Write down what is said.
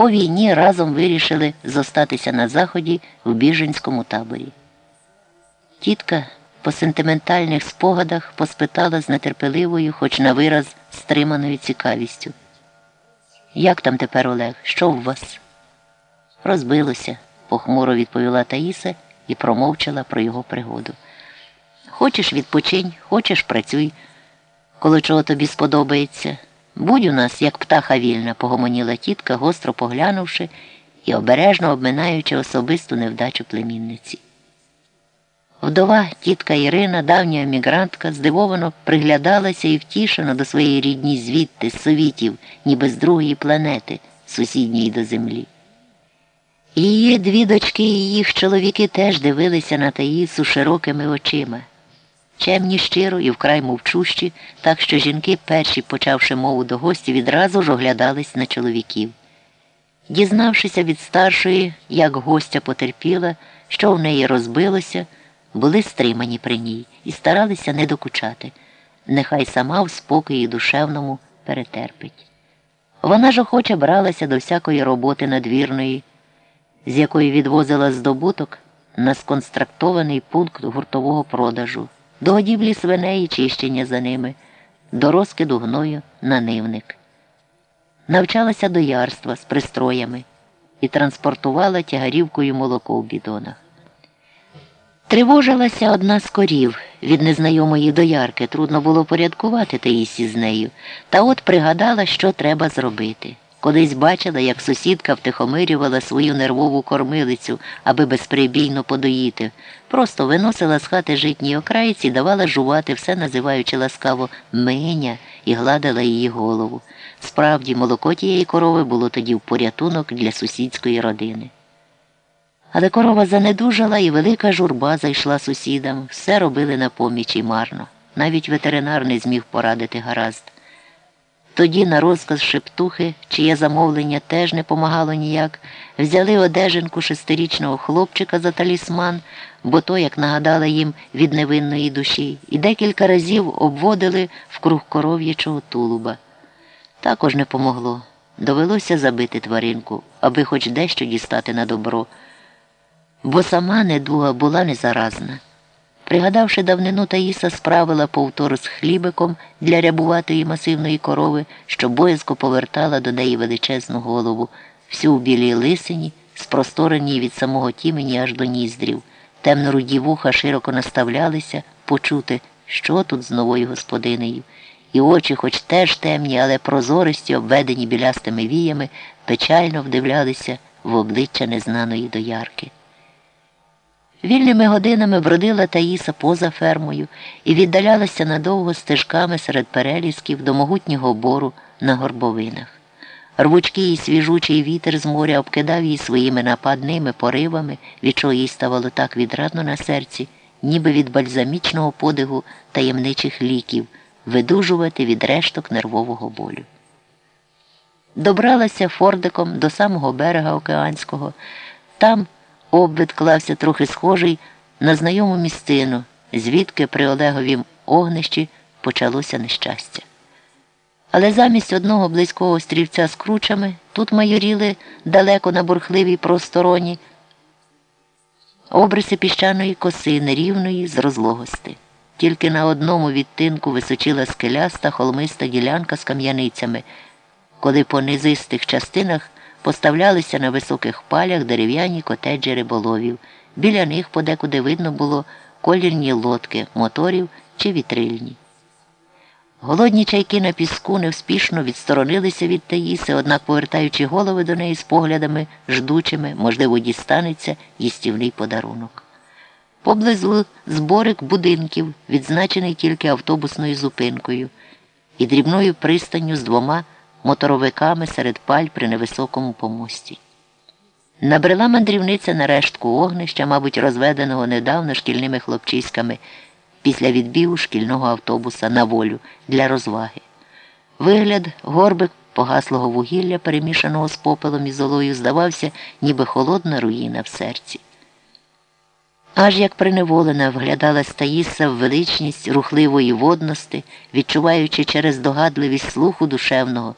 по війні разом вирішили зостатися на заході в біженському таборі. Тітка по сентиментальних спогадах поспитала з нетерпеливою, хоч на вираз стриманою цікавістю. Як там тепер Олег? Що в вас? Розбилося, похмуро відповіла Таїса і промовчала про його пригоду. Хочеш відпочинь, хочеш працюй, коли чого тобі сподобається. Будь у нас, як птаха вільна, погомоніла тітка, гостро поглянувши і обережно обминаючи особисту невдачу племінниці. Вдова тітка Ірина, давня емігрантка, здивовано приглядалася і втішено до своєї рідні звідти, з совітів, ніби з другої планети, сусідньої до землі. Її дві дочки і їх чоловіки теж дивилися на Таїсу широкими очима. Чемні щиро і вкрай мовчущі, так що жінки, перші, почавши мову до гості, відразу ж оглядались на чоловіків. Дізнавшися від старшої, як гостя потерпіла, що в неї розбилося, були стримані при ній і старалися не докучати. Нехай сама в спокої душевному перетерпить. Вона ж охоче бралася до всякої роботи надвірної, з якої відвозила здобуток на сконстрактований пункт гуртового продажу, до годівлі свиней і чищення за ними, до розкиду гною на нивник. Навчалася доярства з пристроями і транспортувала тягарівкою молоко в бідонах. Тривожилася одна з корів від незнайомої доярки, трудно було порядкувати Таїсі з нею, та от пригадала, що треба зробити. Колись бачила, як сусідка втихомирювала свою нервову кормилицю, аби безприбійно подоїти. Просто виносила з хати житній окраїці, давала жувати, все називаючи ласкаво Миня і гладила її голову. Справді, молоко тієї корови було тоді в порятунок для сусідської родини. Але корова занедужала і велика журба зайшла сусідам. Все робили на поміч і марно. Навіть ветеринар не зміг порадити гаразд. Тоді на розказ шептухи, чиє замовлення теж не помагало ніяк, взяли одежинку шестирічного хлопчика за талісман, бо то, як нагадала їм від невинної душі, і декілька разів обводили в круг коров'ячого тулуба. Також не помогло. Довелося забити тваринку, аби хоч дещо дістати на добро бо сама недуга була незаразна. Пригадавши давнину, Таїса справила повтор з хлібиком для рябуватої масивної корови, що боязко повертала до неї величезну голову, всю у білій лисині, спростореній від самого тімені аж до ніздрів. Темно-руді вуха широко наставлялися почути, що тут з новою господинею. І очі, хоч теж темні, але прозористі, обведені білястими віями, печально вдивлялися в обличчя незнаної доярки. Вільними годинами бродила Таїса поза фермою і віддалялася надовго стежками серед перелісків до могутнього бору на горбовинах. Рвучкий і свіжучий вітер з моря обкидав її своїми нападними поривами, від чого їй ставало так відрадно на серці, ніби від бальзамічного подигу таємничих ліків, видужувати від решток нервового болю. Добралася фордиком до самого берега океанського. Там Обвид клався трохи схожий на знайому містину, звідки при Олеговім огнищі почалося нещастя. Але замість одного близького острівця з кручами тут майоріли далеко на бурхливій простороні обриси піщаної коси, нерівної з розлогости. Тільки на одному відтинку височила скеляста холмиста ділянка з кам'яницями, коли по низистих частинах поставлялися на високих палях дерев'яні котеджі риболовів. Біля них подекуди видно було колірні лодки, моторів чи вітрильні. Голодні чайки на піску невспішно відсторонилися від Таїси, однак, повертаючи голови до неї з поглядами ждучими, можливо, дістанеться їстівний подарунок. Поблизу зборик будинків, відзначений тільки автобусною зупинкою і дрібною пристанню з двома моторовиками серед паль при невисокому помості. Набрела мандрівниця на рештку огнища, мабуть, розведеного недавно шкільними хлопчиськами після відбігу шкільного автобуса на волю для розваги. Вигляд, горбик погаслого вугілля, перемішаного з попелом і золою, здавався, ніби холодна руїна в серці. Аж як приневолена вглядалась Таїса в величність рухливої водності, відчуваючи через догадливість слуху душевного.